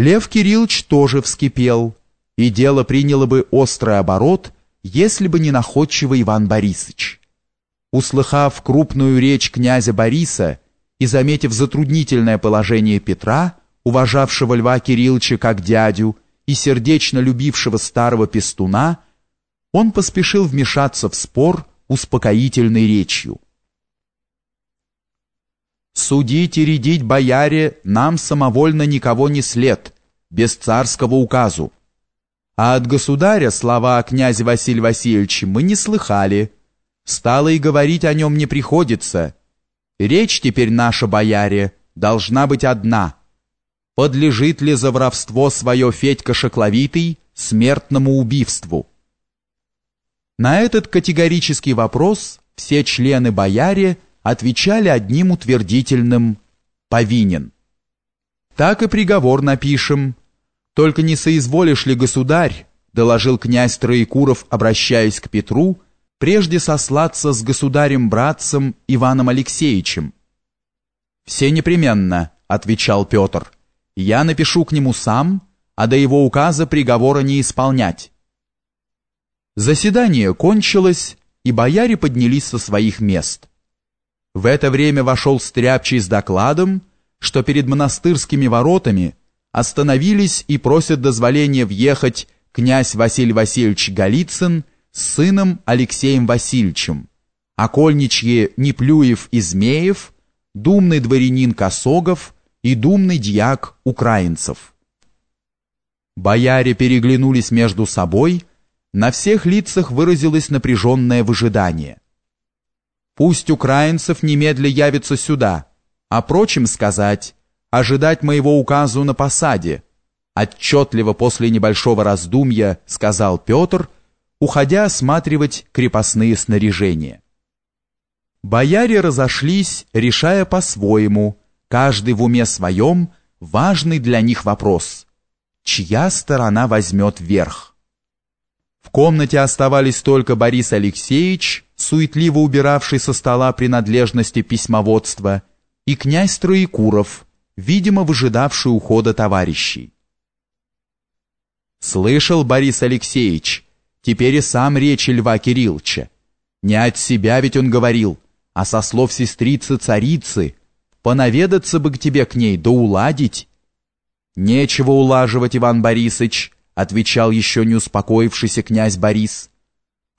Лев Кириллович тоже вскипел, и дело приняло бы острый оборот, если бы не находчивый Иван Борисович. Услыхав крупную речь князя Бориса и заметив затруднительное положение Петра, уважавшего Льва Кирилловича как дядю и сердечно любившего старого пестуна, он поспешил вмешаться в спор успокоительной речью. Судить и рядить бояре нам самовольно никого не след, без царского указу. А от государя слова о князе Василия Васильевиче мы не слыхали. Стало и говорить о нем не приходится. Речь теперь наша, бояре, должна быть одна. Подлежит ли за воровство свое Федька Шокловитый смертному убийству? На этот категорический вопрос все члены бояре – отвечали одним утвердительным «повинен». «Так и приговор напишем. Только не соизволишь ли, государь, — доложил князь Троекуров, обращаясь к Петру, — прежде сослаться с государем-братцем Иваном Алексеевичем. «Все непременно», — отвечал Петр. «Я напишу к нему сам, а до его указа приговора не исполнять». Заседание кончилось, и бояре поднялись со своих мест. В это время вошел Стряпчий с докладом, что перед монастырскими воротами остановились и просят дозволения въехать князь Василий Васильевич Голицын с сыном Алексеем Васильевичем, окольничьи Неплюев и Змеев, думный дворянин Косогов и думный дьяк Украинцев. Бояре переглянулись между собой, на всех лицах выразилось напряженное выжидание. Пусть украинцев немедля явится сюда, а прочим сказать, ожидать моего указу на посаде, отчетливо после небольшого раздумья сказал Петр, уходя осматривать крепостные снаряжения. Бояре разошлись, решая по-своему, каждый в уме своем, важный для них вопрос, чья сторона возьмет верх. В комнате оставались только Борис Алексеевич суетливо убиравший со стола принадлежности письмоводства, и князь Троекуров, видимо, выжидавший ухода товарищей. Слышал Борис Алексеевич, теперь и сам речи Льва Кирилловича. Не от себя ведь он говорил, а со слов сестрицы-царицы, понаведаться бы к тебе к ней, да уладить. Нечего улаживать, Иван Борисович, отвечал еще не успокоившийся князь Борис.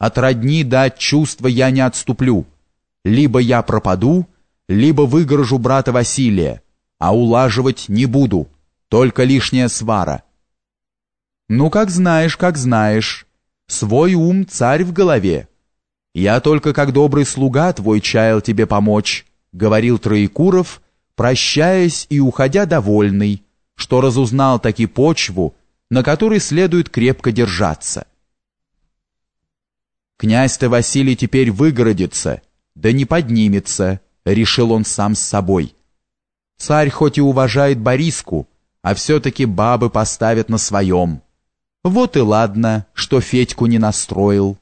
От родни до от чувства я не отступлю. Либо я пропаду, либо выгорожу брата Василия, а улаживать не буду, только лишняя свара. Ну, как знаешь, как знаешь. Свой ум царь в голове. Я только как добрый слуга твой чаял тебе помочь, говорил Троекуров, прощаясь и уходя довольный, что разузнал таки почву, на которой следует крепко держаться. Князь-то Василий теперь выгородится, да не поднимется, решил он сам с собой. Царь хоть и уважает Бориску, а все-таки бабы поставят на своем. Вот и ладно, что Федьку не настроил.